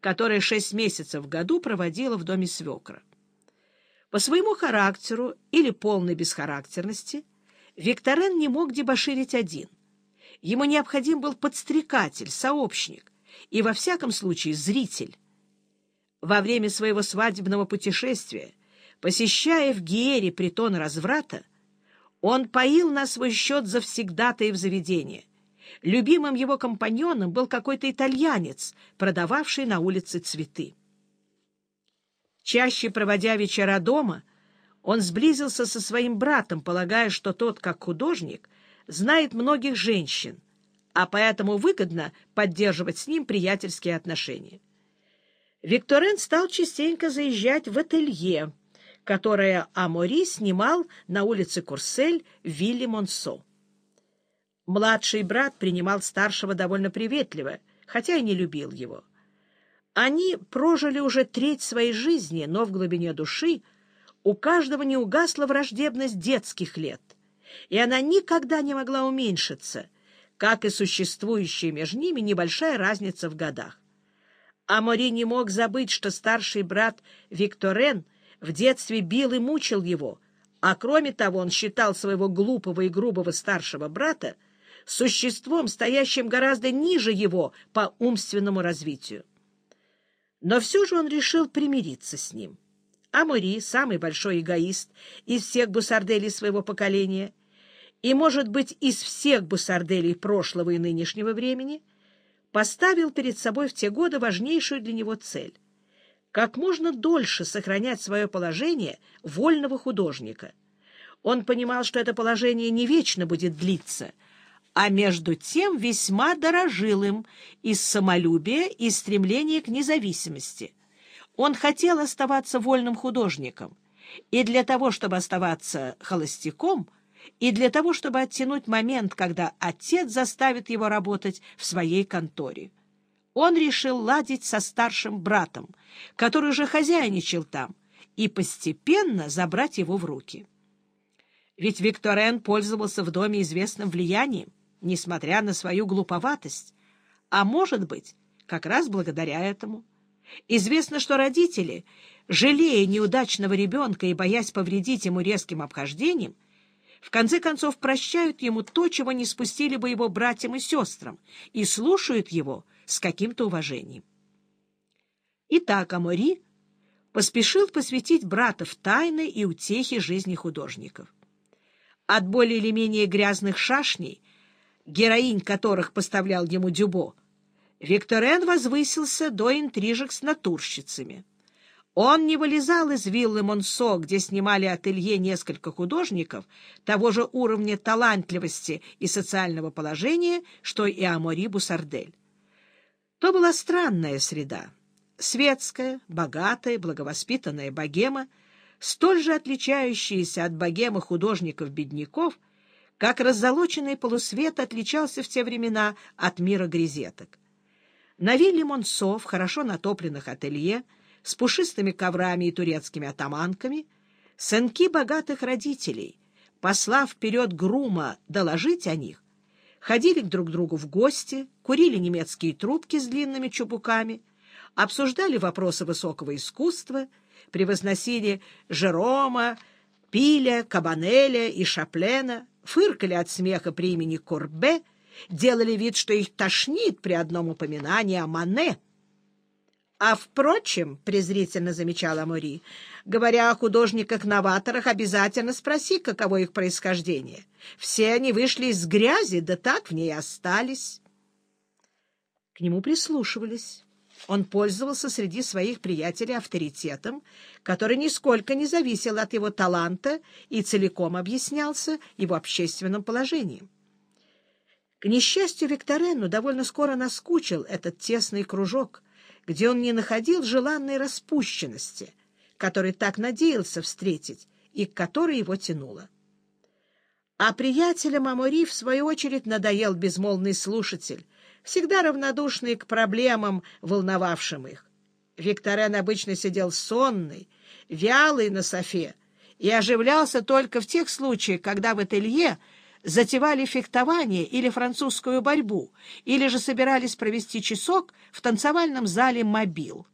которое шесть месяцев в году проводила в доме свекра. По своему характеру или полной бесхарактерности Викторен не мог дебоширить один. Ему необходим был подстрекатель, сообщник и, во всяком случае, зритель. Во время своего свадебного путешествия, посещая в Гиере притон разврата, он поил на свой счет завсегдатаев заведения. Любимым его компаньоном был какой-то итальянец, продававший на улице цветы. Чаще проводя вечера дома, он сблизился со своим братом, полагая, что тот, как художник, знает многих женщин, а поэтому выгодно поддерживать с ним приятельские отношения. Викторен стал частенько заезжать в ателье, которое Амори снимал на улице Курсель в вилле Монсо. Младший брат принимал старшего довольно приветливо, хотя и не любил его. Они прожили уже треть своей жизни, но в глубине души у каждого не угасла враждебность детских лет, и она никогда не могла уменьшиться, как и существующая между ними небольшая разница в годах. Амори не мог забыть, что старший брат Викторен — в детстве бил и мучил его, а кроме того он считал своего глупого и грубого старшего брата существом, стоящим гораздо ниже его по умственному развитию. Но все же он решил примириться с ним. Амори — самый большой эгоист из всех бусарделей своего поколения и, может быть, из всех бусарделей прошлого и нынешнего времени, поставил перед собой в те годы важнейшую для него цель — как можно дольше сохранять свое положение вольного художника. Он понимал, что это положение не вечно будет длиться, а между тем весьма дорожил им из самолюбия и стремления к независимости. Он хотел оставаться вольным художником, и для того, чтобы оставаться холостяком, и для того, чтобы оттянуть момент, когда отец заставит его работать в своей конторе он решил ладить со старшим братом, который уже хозяйничал там, и постепенно забрать его в руки. Ведь Викторен пользовался в доме известным влиянием, несмотря на свою глуповатость, а, может быть, как раз благодаря этому. Известно, что родители, жалея неудачного ребенка и боясь повредить ему резким обхождением, в конце концов прощают ему то, чего не спустили бы его братьям и сестрам, и слушают его — с каким-то уважением. Итак, Амори поспешил посвятить брата в тайны и утехи жизни художников. От более или менее грязных шашней, героинь которых поставлял ему Дюбо, Викторен возвысился до интрижек с натурщицами. Он не вылезал из виллы Монсо, где снимали ателье несколько художников того же уровня талантливости и социального положения, что и Амори Бусардель. То была странная среда. Светская, богатая, благовоспитанная богема, столь же отличающаяся от богемы художников-бедняков, как раззолоченный полусвет отличался в те времена от мира грезеток. На вилле Монсо в хорошо натопленных ателье с пушистыми коврами и турецкими атаманками сынки богатых родителей, послав вперед грума доложить о них, ходили друг к другу в гости, курили немецкие трубки с длинными чубуками, обсуждали вопросы высокого искусства, превозносили Жерома, Пиля, Кабанеля и Шаплена, фыркали от смеха при имени Корбе, делали вид, что их тошнит при одном упоминании о Мане — а, впрочем, — презрительно замечала Мори, — говоря о художниках-новаторах, обязательно спроси, каково их происхождение. Все они вышли из грязи, да так в ней остались. К нему прислушивались. Он пользовался среди своих приятелей авторитетом, который нисколько не зависел от его таланта и целиком объяснялся его общественным положением. К несчастью, Викторену довольно скоро наскучил этот тесный кружок — где он не находил желанной распущенности, который так надеялся встретить и к которой его тянуло. А приятелям Амори, в свою очередь, надоел безмолвный слушатель, всегда равнодушный к проблемам, волновавшим их. Викторен обычно сидел сонный, вялый на софе и оживлялся только в тех случаях, когда в ателье затевали фехтование или французскую борьбу, или же собирались провести часок в танцевальном зале «Мобил».